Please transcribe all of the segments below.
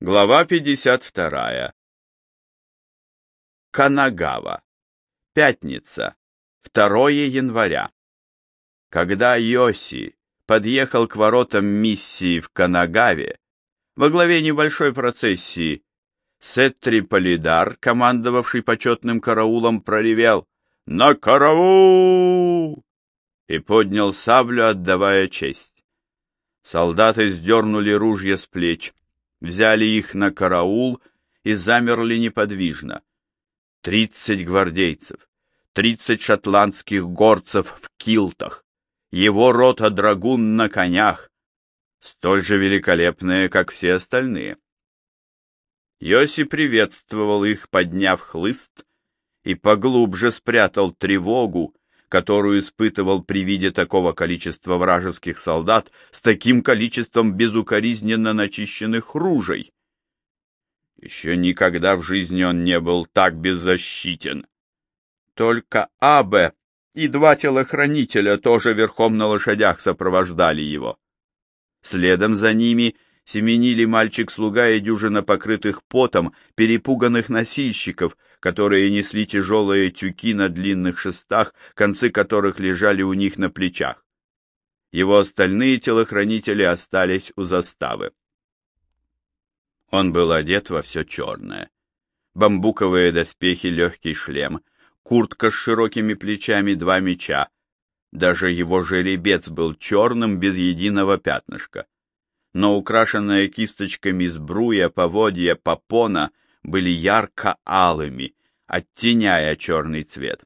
Глава 52. Канагава. Пятница. 2 января. Когда Йоси подъехал к воротам миссии в Канагаве, во главе небольшой процессии, Сеттри Полидар, командовавший почетным караулом, проревел «На караул!» и поднял саблю, отдавая честь. Солдаты сдернули ружья с плеч, взяли их на караул и замерли неподвижно. Тридцать гвардейцев, тридцать шотландских горцев в килтах, его рота драгун на конях, столь же великолепные, как все остальные. Йоси приветствовал их, подняв хлыст, и поглубже спрятал тревогу, которую испытывал при виде такого количества вражеских солдат с таким количеством безукоризненно начищенных ружей. Еще никогда в жизни он не был так беззащитен. Только Абе и два телохранителя тоже верхом на лошадях сопровождали его. Следом за ними семенили мальчик-слуга и дюжина покрытых потом перепуганных носильщиков, которые несли тяжелые тюки на длинных шестах, концы которых лежали у них на плечах. Его остальные телохранители остались у заставы. Он был одет во все черное. Бамбуковые доспехи, легкий шлем, куртка с широкими плечами, два меча. Даже его жеребец был черным, без единого пятнышка. Но украшенная кисточками сбруя, поводья, попона — были ярко-алыми, оттеняя черный цвет.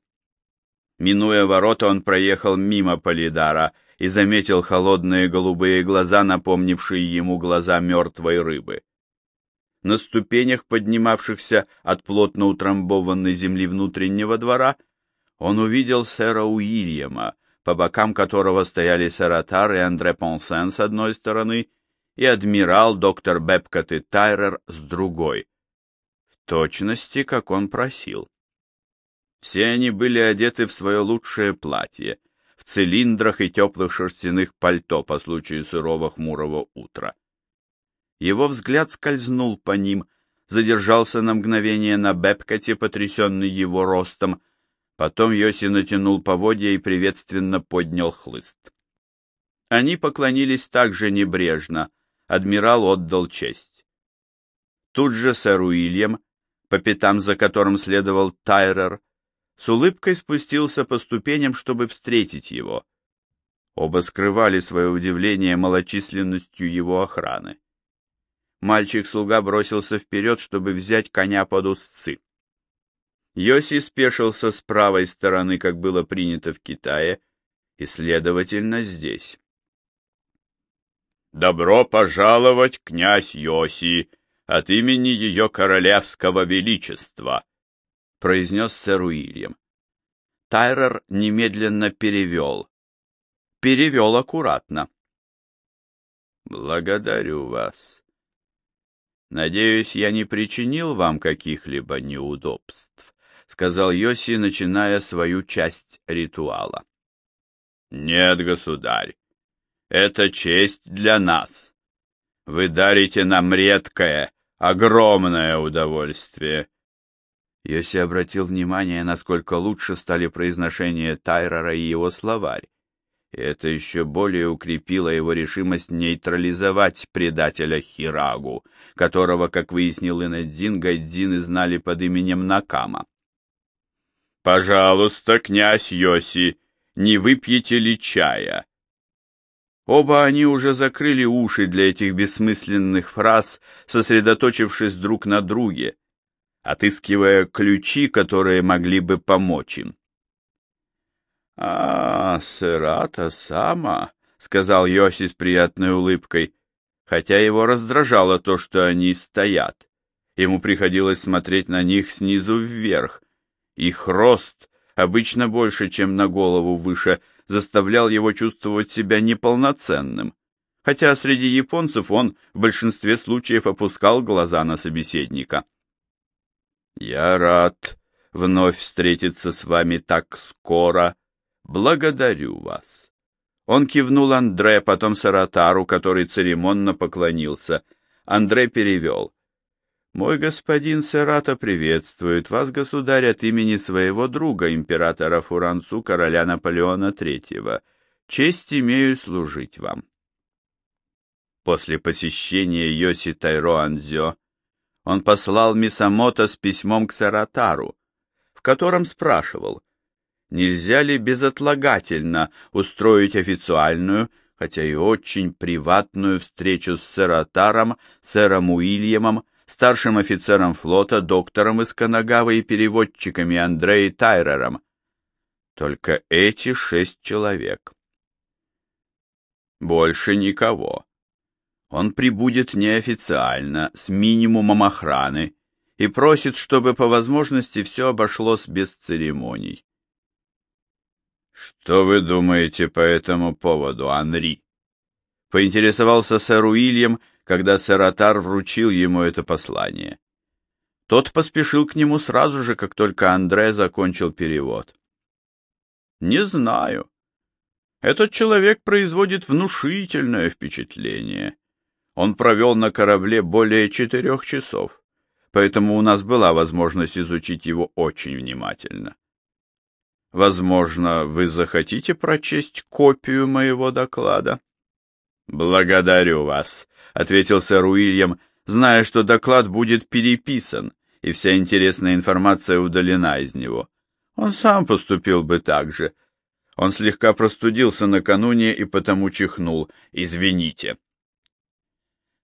Минуя ворота, он проехал мимо Полидара и заметил холодные голубые глаза, напомнившие ему глаза мертвой рыбы. На ступенях, поднимавшихся от плотно утрамбованной земли внутреннего двора, он увидел сэра Уильяма, по бокам которого стояли Саратар и Андре Понсен с одной стороны и адмирал доктор Бепкот и Тайрер с другой точности, как он просил. Все они были одеты в свое лучшее платье, в цилиндрах и теплых шерстяных пальто по случаю сырого хмурого утра. Его взгляд скользнул по ним, задержался на мгновение на Бепкоте, потрясенный его ростом, потом Йоси натянул поводья и приветственно поднял хлыст. Они поклонились так же небрежно, адмирал отдал честь. Тут же сэр Уильям по пятам за которым следовал Тайрер, с улыбкой спустился по ступеням, чтобы встретить его. Оба скрывали свое удивление малочисленностью его охраны. Мальчик-слуга бросился вперед, чтобы взять коня под узцы. Йоси спешился с правой стороны, как было принято в Китае, и, следовательно, здесь. «Добро пожаловать, князь Йоси!» От имени ее королевского величества, — произнес сэр Уильям. Тайрер немедленно перевел. Перевел аккуратно. — Благодарю вас. Надеюсь, я не причинил вам каких-либо неудобств, — сказал Йоси, начиная свою часть ритуала. — Нет, государь, это честь для нас. Вы дарите нам редкое, огромное удовольствие. Йоси обратил внимание, насколько лучше стали произношения Тайрора и его словарь. И это еще более укрепило его решимость нейтрализовать предателя Хирагу, которого, как выяснил Инадзин, Гайдзины знали под именем Накама. «Пожалуйста, князь Йоси, не выпьете ли чая?» Оба они уже закрыли уши для этих бессмысленных фраз, сосредоточившись друг на друге, отыскивая ключи, которые могли бы помочь им. — А, сырата сама, — сказал Йоси с приятной улыбкой, хотя его раздражало то, что они стоят. Ему приходилось смотреть на них снизу вверх. Их рост обычно больше, чем на голову выше — заставлял его чувствовать себя неполноценным, хотя среди японцев он в большинстве случаев опускал глаза на собеседника. «Я рад вновь встретиться с вами так скоро. Благодарю вас». Он кивнул Андре, потом Саратару, который церемонно поклонился. Андре перевел. Мой господин Серата приветствует вас, государь, от имени своего друга, императора Фуранцу, короля Наполеона III. Честь имею служить вам. После посещения Йоси Тайро Анзё он послал Мисамото с письмом к Саратару, в котором спрашивал, нельзя ли безотлагательно устроить официальную, хотя и очень приватную встречу с Саратаром, сэром Уильямом, старшим офицером флота, доктором из Канагавы и переводчиками Андреей Тайрером. Только эти шесть человек. Больше никого. Он прибудет неофициально, с минимумом охраны, и просит, чтобы по возможности все обошлось без церемоний. «Что вы думаете по этому поводу, Анри?» — поинтересовался сэр Уильям, когда сэр Атар вручил ему это послание. Тот поспешил к нему сразу же, как только Андре закончил перевод. «Не знаю. Этот человек производит внушительное впечатление. Он провел на корабле более четырех часов, поэтому у нас была возможность изучить его очень внимательно. Возможно, вы захотите прочесть копию моего доклада?» «Благодарю вас», — ответил сэр Уильям, зная, что доклад будет переписан, и вся интересная информация удалена из него. Он сам поступил бы так же. Он слегка простудился накануне и потому чихнул. «Извините».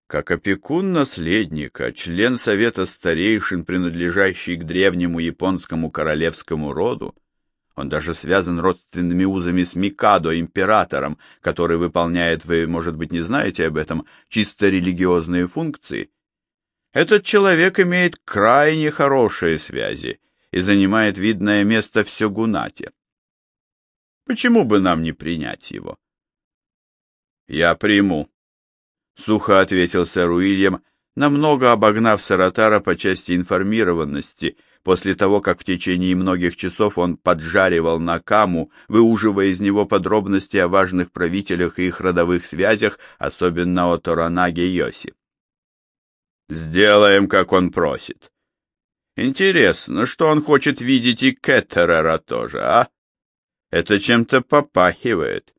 Как опекун наследника, член Совета Старейшин, принадлежащий к древнему японскому королевскому роду, он даже связан родственными узами с Микадо, императором, который выполняет, вы, может быть, не знаете об этом, чисто религиозные функции. Этот человек имеет крайне хорошие связи и занимает видное место в Сёгунате. Почему бы нам не принять его? Я приму, — сухо ответил сэр Уильям, намного обогнав Саратара по части информированности — после того, как в течение многих часов он поджаривал Накаму, выуживая из него подробности о важных правителях и их родовых связях, особенно о Торанаге Йоси. «Сделаем, как он просит. Интересно, что он хочет видеть и Кеттерера тоже, а? Это чем-то попахивает.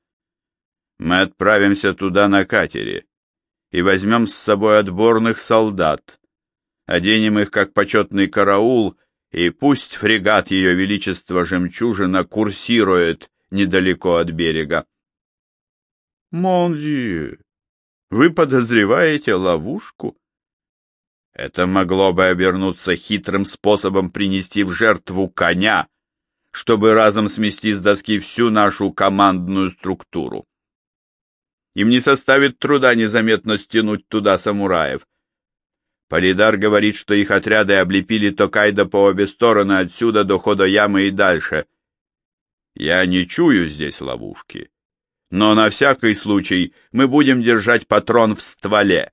Мы отправимся туда на катере и возьмем с собой отборных солдат, оденем их как почетный караул — и пусть фрегат Ее Величества Жемчужина курсирует недалеко от берега. Монзи, вы подозреваете ловушку? Это могло бы обернуться хитрым способом принести в жертву коня, чтобы разом смести с доски всю нашу командную структуру. Им не составит труда незаметно стянуть туда самураев. Полидар говорит, что их отряды облепили Токайдо по обе стороны отсюда до хода ямы и дальше. Я не чую здесь ловушки. Но на всякий случай мы будем держать патрон в стволе.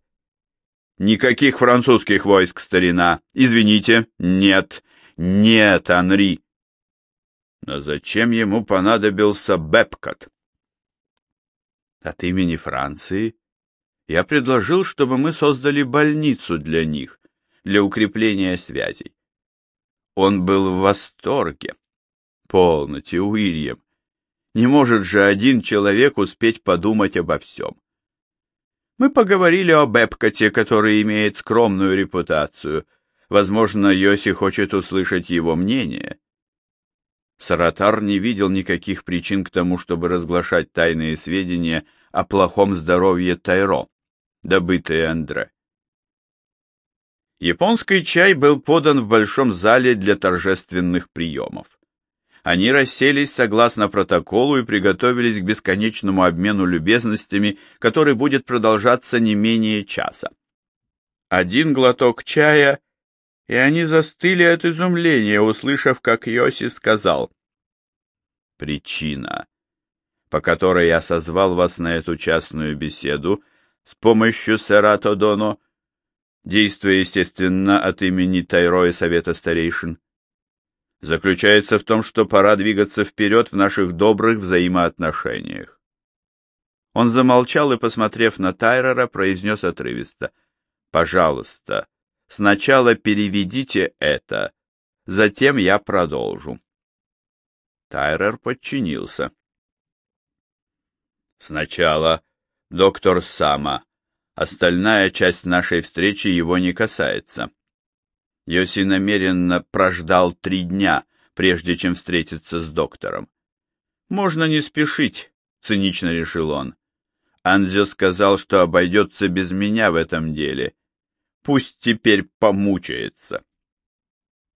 Никаких французских войск, старина. Извините, нет, нет, Анри. Но зачем ему понадобился Бепкот? От имени Франции я предложил, чтобы мы создали больницу для них, для укрепления связей. Он был в восторге. Полноте, Уильям. Не может же один человек успеть подумать обо всем. Мы поговорили о Бепкоте, который имеет скромную репутацию. Возможно, Йоси хочет услышать его мнение. Саратар не видел никаких причин к тому, чтобы разглашать тайные сведения о плохом здоровье Тайро добытые Андре. Японский чай был подан в большом зале для торжественных приемов. Они расселись согласно протоколу и приготовились к бесконечному обмену любезностями, который будет продолжаться не менее часа. Один глоток чая, и они застыли от изумления, услышав, как Йоси сказал. «Причина, по которой я созвал вас на эту частную беседу — с помощью Серато Доно, действуя, естественно, от имени Тайро и Совета Старейшин, заключается в том, что пора двигаться вперед в наших добрых взаимоотношениях. Он замолчал и, посмотрев на Тайрера, произнес отрывисто. «Пожалуйста, Сначала переведите это, затем я продолжу. Тайрер подчинился. Сначала доктор Сама. Остальная часть нашей встречи его не касается. Йоси намеренно прождал три дня, прежде чем встретиться с доктором. «Можно не спешить», — цинично решил он. Анзио сказал, что обойдется без меня в этом деле. Пусть теперь помучается.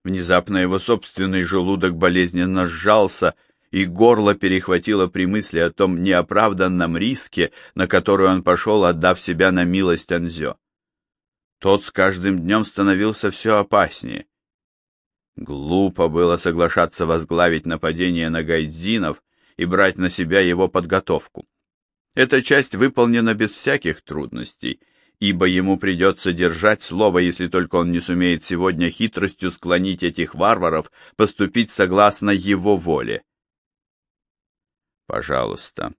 Внезапно его собственный желудок болезненно сжался, и горло перехватило при мысли о том неоправданном риске, на который он пошел, отдав себя на милость Анзё. Тот с каждым днем становился все опаснее. Глупо было соглашаться возглавить нападение на гайдзинов и брать на себя его подготовку. Эта часть выполнена без всяких трудностей, ибо ему придется держать слово, если только он не сумеет сегодня хитростью склонить этих варваров поступить согласно его воле. Пожалуйста,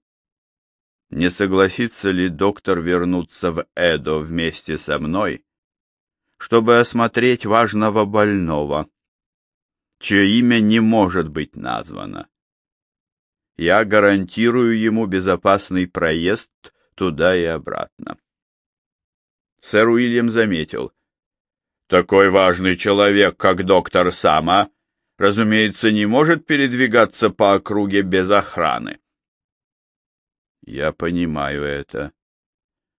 не согласится ли доктор вернуться в Эдо вместе со мной, чтобы осмотреть важного больного, чье имя не может быть названо? Я гарантирую ему безопасный проезд туда и обратно. Сэр Уильям заметил. Такой важный человек, как доктор Сама, разумеется, не может передвигаться по округе без охраны. Я понимаю это.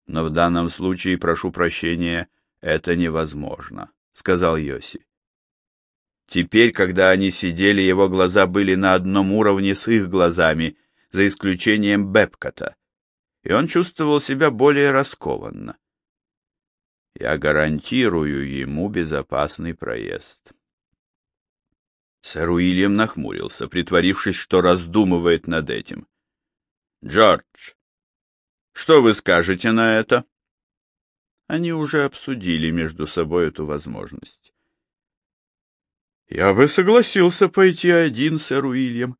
Но в данном случае, прошу прощения, это невозможно, сказал Йоси. Теперь, когда они сидели, его глаза были на одном уровне с их глазами, за исключением Бепкота, и он чувствовал себя более раскованно. Я гарантирую ему безопасный проезд. Сэр Уильям нахмурился, притворившись, что раздумывает над этим. «Джордж, что вы скажете на это?» Они уже обсудили между собой эту возможность. «Я бы согласился пойти один, сэр Уильям.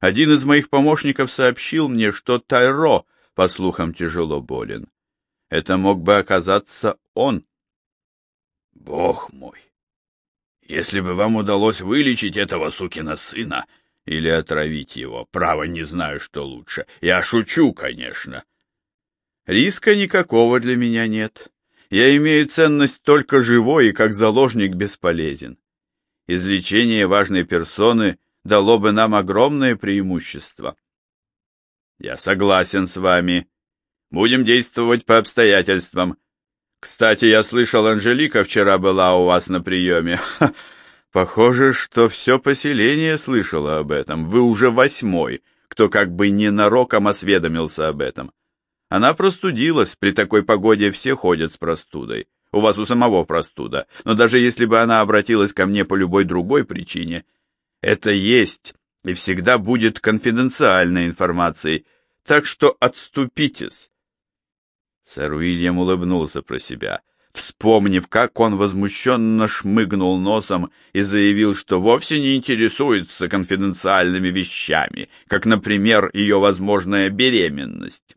Один из моих помощников сообщил мне, что Тайро, по слухам, тяжело болен. Это мог бы оказаться он. Бог мой! Если бы вам удалось вылечить этого сукина сына или отравить его, право не знаю, что лучше. Я шучу, конечно. Риска никакого для меня нет. Я имею ценность только живой и как заложник бесполезен. Излечение важной персоны дало бы нам огромное преимущество. Я согласен с вами, Будем действовать по обстоятельствам. Кстати, я слышал, Анжелика вчера была у вас на приеме. Ха, похоже, что все поселение слышало об этом. Вы уже восьмой, кто как бы ненароком осведомился об этом. Она простудилась, при такой погоде все ходят с простудой. У вас у самого простуда. Но даже если бы она обратилась ко мне по любой другой причине, это есть и всегда будет конфиденциальной информацией. Так что отступитесь. Сэр Уильям улыбнулся про себя, вспомнив, как он возмущенно шмыгнул носом и заявил, что вовсе не интересуется конфиденциальными вещами, как, например, ее возможная беременность.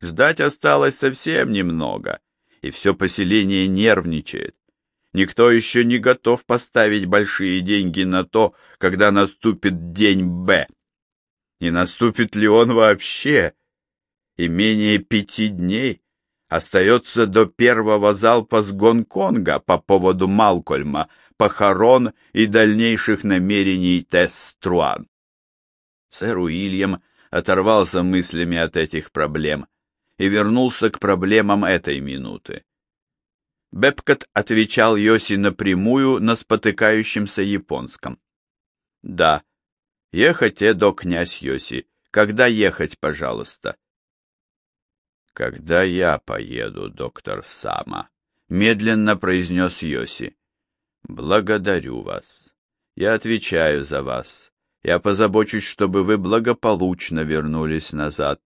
Ждать осталось совсем немного, и все поселение нервничает. Никто еще не готов поставить большие деньги на то, когда наступит день Б. Не наступит ли он вообще? И менее пяти дней остается до первого залпа с Гонконга по поводу Малкольма, похорон и дальнейших намерений Тесс-Труан. Сэр Уильям оторвался мыслями от этих проблем и вернулся к проблемам этой минуты. Бепкот отвечал Йоси напрямую на спотыкающемся японском. «Да, ехать, Эдо, князь Йоси. Когда ехать, пожалуйста?» «Когда я поеду, доктор Сама», — медленно произнес Йоси. «Благодарю вас. Я отвечаю за вас. Я позабочусь, чтобы вы благополучно вернулись назад.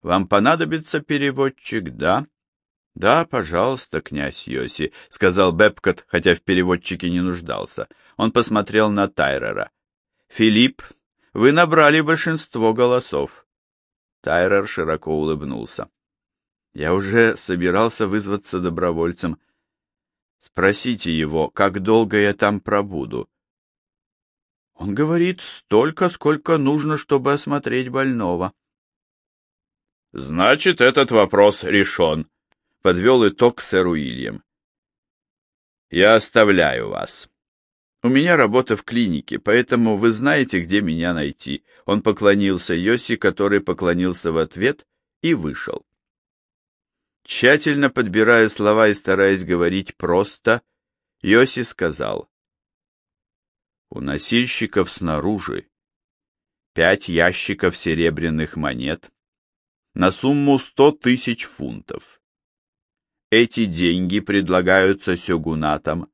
Вам понадобится переводчик, да?» «Да, пожалуйста, князь Йоси», — сказал Бепкот, хотя в переводчике не нуждался. Он посмотрел на Тайрера. «Филипп, вы набрали большинство голосов». Тайрер широко улыбнулся. Я уже собирался вызваться добровольцем. Спросите его, как долго я там пробуду. Он говорит, столько, сколько нужно, чтобы осмотреть больного. Значит, этот вопрос решен, — подвел итог сэр Уильям. Я оставляю вас. У меня работа в клинике, поэтому вы знаете, где меня найти. Он поклонился Йоси, который поклонился в ответ и вышел. Тщательно подбирая слова и стараясь говорить просто, Йоси сказал. У носильщиков снаружи пять ящиков серебряных монет на сумму сто тысяч фунтов. Эти деньги предлагаются сёгунатам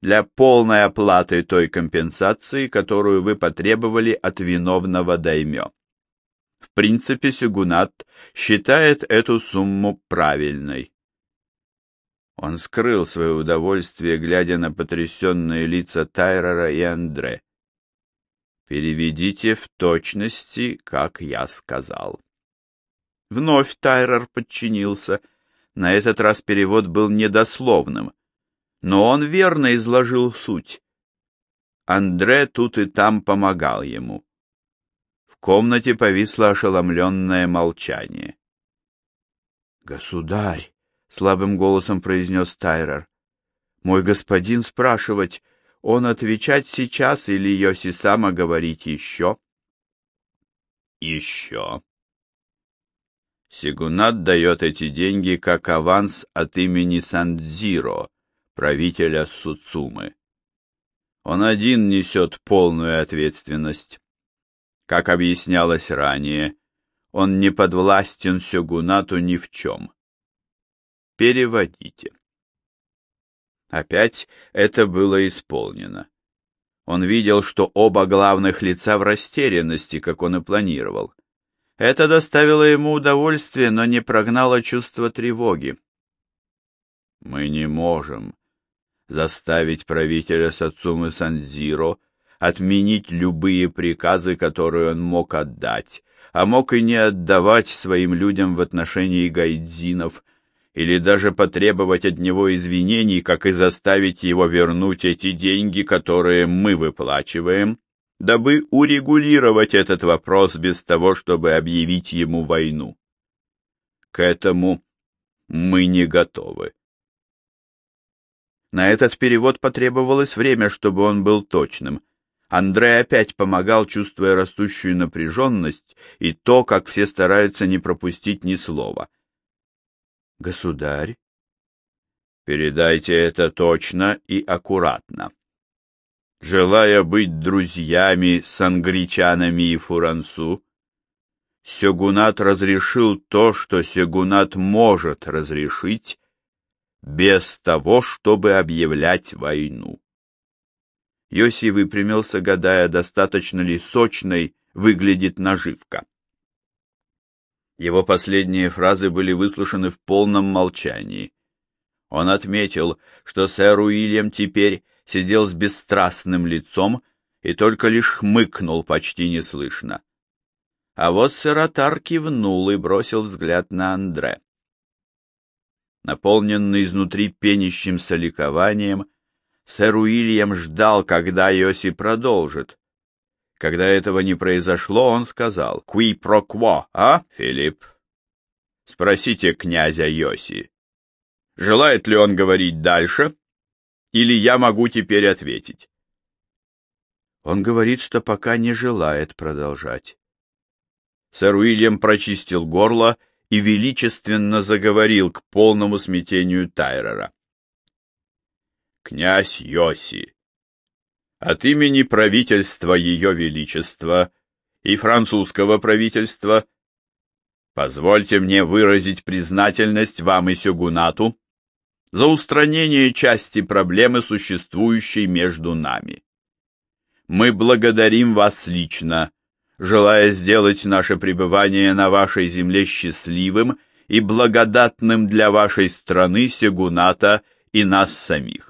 для полной оплаты той компенсации, которую вы потребовали от виновного даймё. В принципе, Сюгунат считает эту сумму правильной. Он скрыл свое удовольствие, глядя на потрясенные лица Тайрера и Андре. «Переведите в точности, как я сказал». Вновь Тайрер подчинился. На этот раз перевод был недословным, но он верно изложил суть. Андре тут и там помогал ему. В комнате повисло ошеломленное молчание. «Государь!» — слабым голосом произнес Тайрер. «Мой господин спрашивать, он отвечать сейчас или Йоси сама говорить еще?» «Еще!» Сигунат дает эти деньги как аванс от имени Сандзиро, правителя Суцумы. Он один несет полную ответственность. Как объяснялось ранее, он не подвластен Сёгунату ни в чем. Переводите. Опять это было исполнено. Он видел, что оба главных лица в растерянности, как он и планировал. Это доставило ему удовольствие, но не прогнало чувство тревоги. «Мы не можем заставить правителя Сацумы Санзиро отменить любые приказы, которые он мог отдать, а мог и не отдавать своим людям в отношении гайдзинов, или даже потребовать от него извинений, как и заставить его вернуть эти деньги, которые мы выплачиваем, дабы урегулировать этот вопрос без того, чтобы объявить ему войну. К этому мы не готовы. На этот перевод потребовалось время, чтобы он был точным. Андрей опять помогал, чувствуя растущую напряженность и то, как все стараются не пропустить ни слова. «Государь?» «Передайте это точно и аккуратно. Желая быть друзьями с англичанами и Фурансу, Сёгунат разрешил то, что Сёгунат может разрешить, без того, чтобы объявлять войну. Йоси выпрямился, гадая, достаточно ли сочной выглядит наживка. Его последние фразы были выслушаны в полном молчании. Он отметил, что сэр Уильям теперь сидел с бесстрастным лицом и только лишь хмыкнул почти неслышно. А вот сэр Атар кивнул и бросил взгляд на Андре. Наполненный изнутри пенящимся ликованием, сэр Уильям ждал, когда Йоси продолжит. Когда этого не произошло, он сказал «Qui pro quo, а, Филипп?» Спросите князя Йоси. Желает ли он говорить дальше? Или я могу теперь ответить? Он говорит, что пока не желает продолжать. Сэр Уильям прочистил горло и величественно заговорил к полному смятению Тайрера. «Князь Йоси, от имени правительства Ее Величества и французского правительства позвольте мне выразить признательность вам и Сёгунату за устранение части проблемы, существующей между нами. Мы благодарим вас лично желая сделать наше пребывание на вашей земле счастливым и благодатным для вашей страны, Сегуната и нас самих.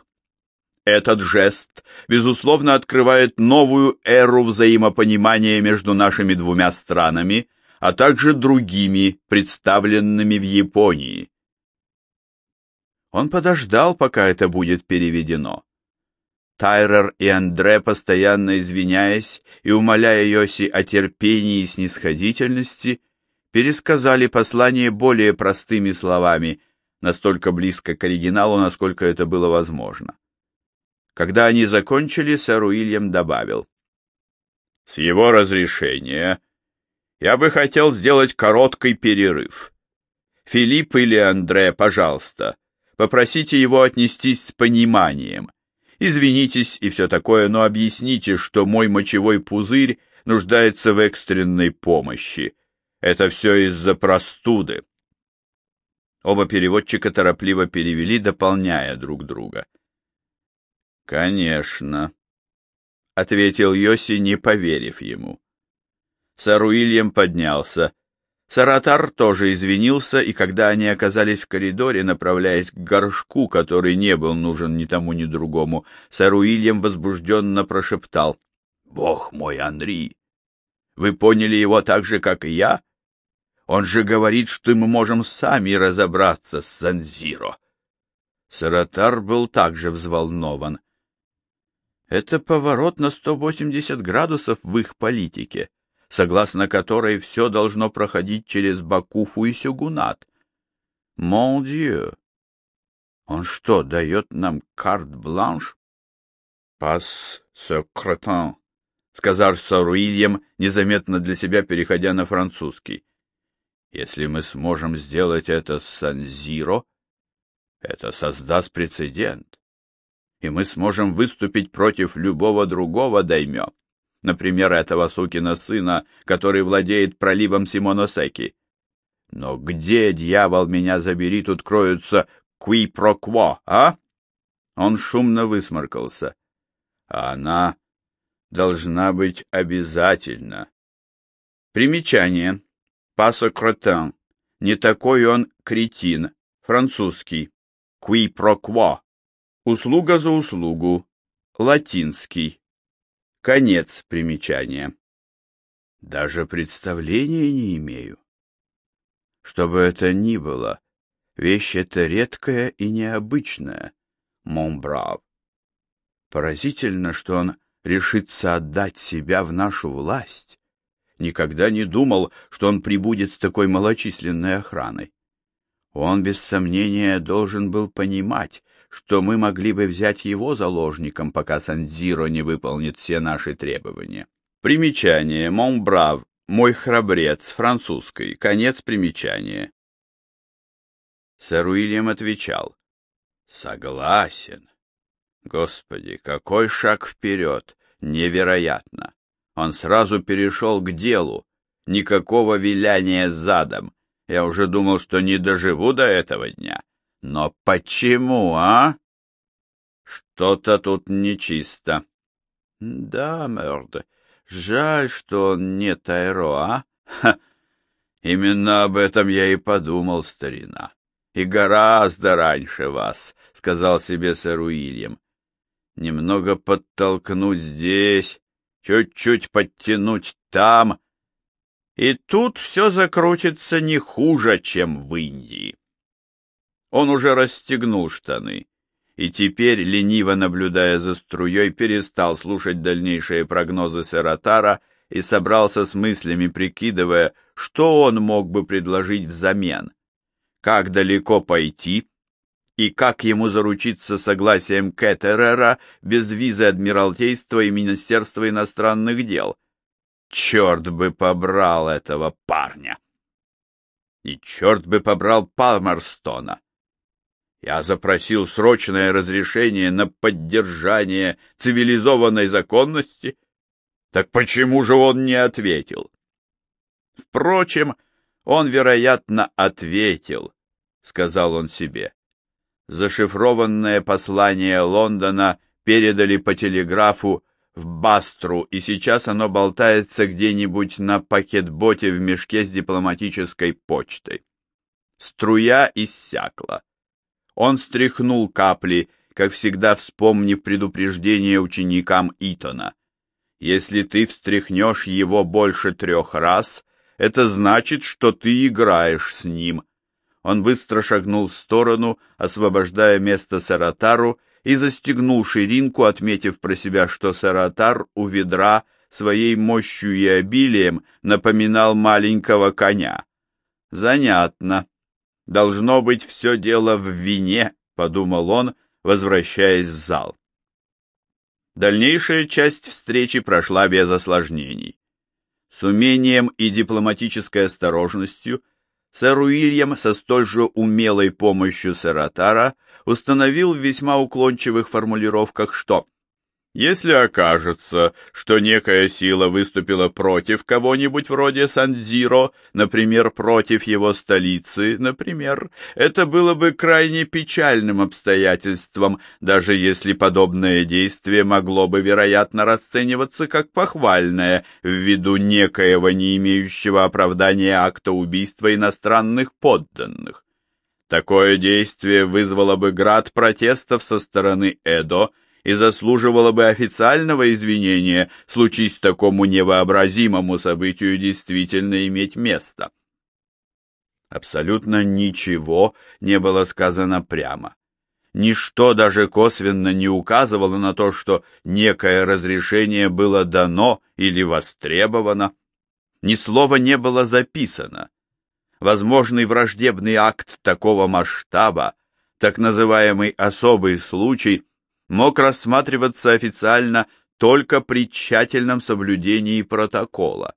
Этот жест, безусловно, открывает новую эру взаимопонимания между нашими двумя странами, а также другими, представленными в Японии. Он подождал, пока это будет переведено. Тайрер и Андре, постоянно извиняясь и умоляя Йоси о терпении и снисходительности, пересказали послание более простыми словами, настолько близко к оригиналу, насколько это было возможно. Когда они закончили, сэр Уильям добавил. «С его разрешения я бы хотел сделать короткий перерыв. Филипп или Андре, пожалуйста, попросите его отнестись с пониманием извинитесь и все такое, но объясните, что мой мочевой пузырь нуждается в экстренной помощи. Это все из-за простуды. Оба переводчика торопливо перевели, дополняя друг друга. «Конечно», — ответил Йоси, не поверив ему. Сэр Уильям поднялся. Саратар тоже извинился, и когда они оказались в коридоре, направляясь к горшку, который не был нужен ни тому, ни другому, сэр Уильям возбужденно прошептал. — Бог мой, Анри! Вы поняли его так же, как и я? Он же говорит, что мы можем сами разобраться с Санзиро. Саратар был также взволнован. Это поворот на 180 градусов в их политике согласно которой все должно проходить через Бакуфу и Сюгунат. Мон Dieu! Он что, дает нам карт-бланш? Пас секретан, сказал сэр Уильям, незаметно для себя переходя на французский. Если мы сможем сделать это с Сан-Зиро, это создаст прецедент, и мы сможем выступить против любого другого даймё например, этого сукина сына, который владеет проливом Симоносеки. Но где, дьявол, меня забери, тут кроются кви-про-кво, а? Он шумно высморкался. А она должна быть обязательно. Примечание. Пасо Кротен. Не такой он кретин. Французский. Кви-про-кво. Услуга за услугу. Латинский. Конец примечания. Даже представления не имею. Что бы это ни было, вещь эта редкая и необычная, Монбрав. Поразительно, что он решится отдать себя в нашу власть. Никогда не думал, что он прибудет с такой малочисленной охраной. Он, без сомнения, должен был понимать, что мы могли бы взять его заложником, пока Санзиро не выполнит все наши требования. Примечание. Монбрав. Мой храбрец. Французской. Конец примечания. Сэр Уильям отвечал. Согласен. Господи, какой шаг вперед! Невероятно! Он сразу перешел к делу. Никакого виляния задом. Я уже думал, что не доживу до этого дня. Но почему, а? Что-то тут нечисто. Да, Мёрд, жаль, что он не Тайро, а? Именно об этом я и подумал, старина. И гораздо раньше вас, — сказал себе сэр Уильям. Немного подтолкнуть здесь, чуть-чуть подтянуть там, и тут все закрутится не хуже, чем в Индии. Он уже расстегнул штаны и теперь, лениво наблюдая за струей, перестал слушать дальнейшие прогнозы Сератара и собрался с мыслями, прикидывая, что он мог бы предложить взамен, как далеко пойти и как ему заручиться согласием Кеттерера без визы Адмиралтейства и Министерства иностранных дел. Черт бы побрал этого парня! И черт бы побрал Палмерстона! Я запросил срочное разрешение на поддержание цивилизованной законности. Так почему же он не ответил? Впрочем, он, вероятно, ответил, — сказал он себе. Зашифрованное послание Лондона передали по телеграфу в Бастру, и сейчас оно болтается где-нибудь на пакетботе в мешке с дипломатической почтой. Струя иссякла. Он стряхнул капли, как всегда вспомнив предупреждение ученикам Итона. Если ты встряхнешь его больше трех раз, это значит, что ты играешь с ним. он быстро шагнул в сторону, освобождая место Саратару, и застегнул ширинку, отметив про себя, что Саратар у ведра своей мощью и обилием напоминал маленького коня. Занятно. Должно быть все дело в вине, подумал он, возвращаясь в зал. Дальнейшая часть встречи прошла без осложнений. С умением и дипломатической осторожностью сэр Уильям со столь же умелой помощью Саратара установил в весьма уклончивых формулировках, что если окажется, что некая сила выступила против кого-нибудь вроде Сан-Дзиро, например, против его столицы, например, это было бы крайне печальным обстоятельством, даже если подобное действие могло бы, вероятно, расцениваться как похвальное ввиду некоего не имеющего оправдания акта убийства иностранных подданных. Такое действие вызвало бы град протестов со стороны Эдо, и заслуживало бы официального извинения, случись такому невообразимому событию действительно иметь место. Абсолютно ничего не было сказано прямо. Ничто даже косвенно не указывало на то, что некое разрешение было дано или востребовано. Ни слова не было записано. Возможный враждебный акт такого масштаба, так называемый особый случай, мог рассматриваться официально только при тщательном соблюдении протокола.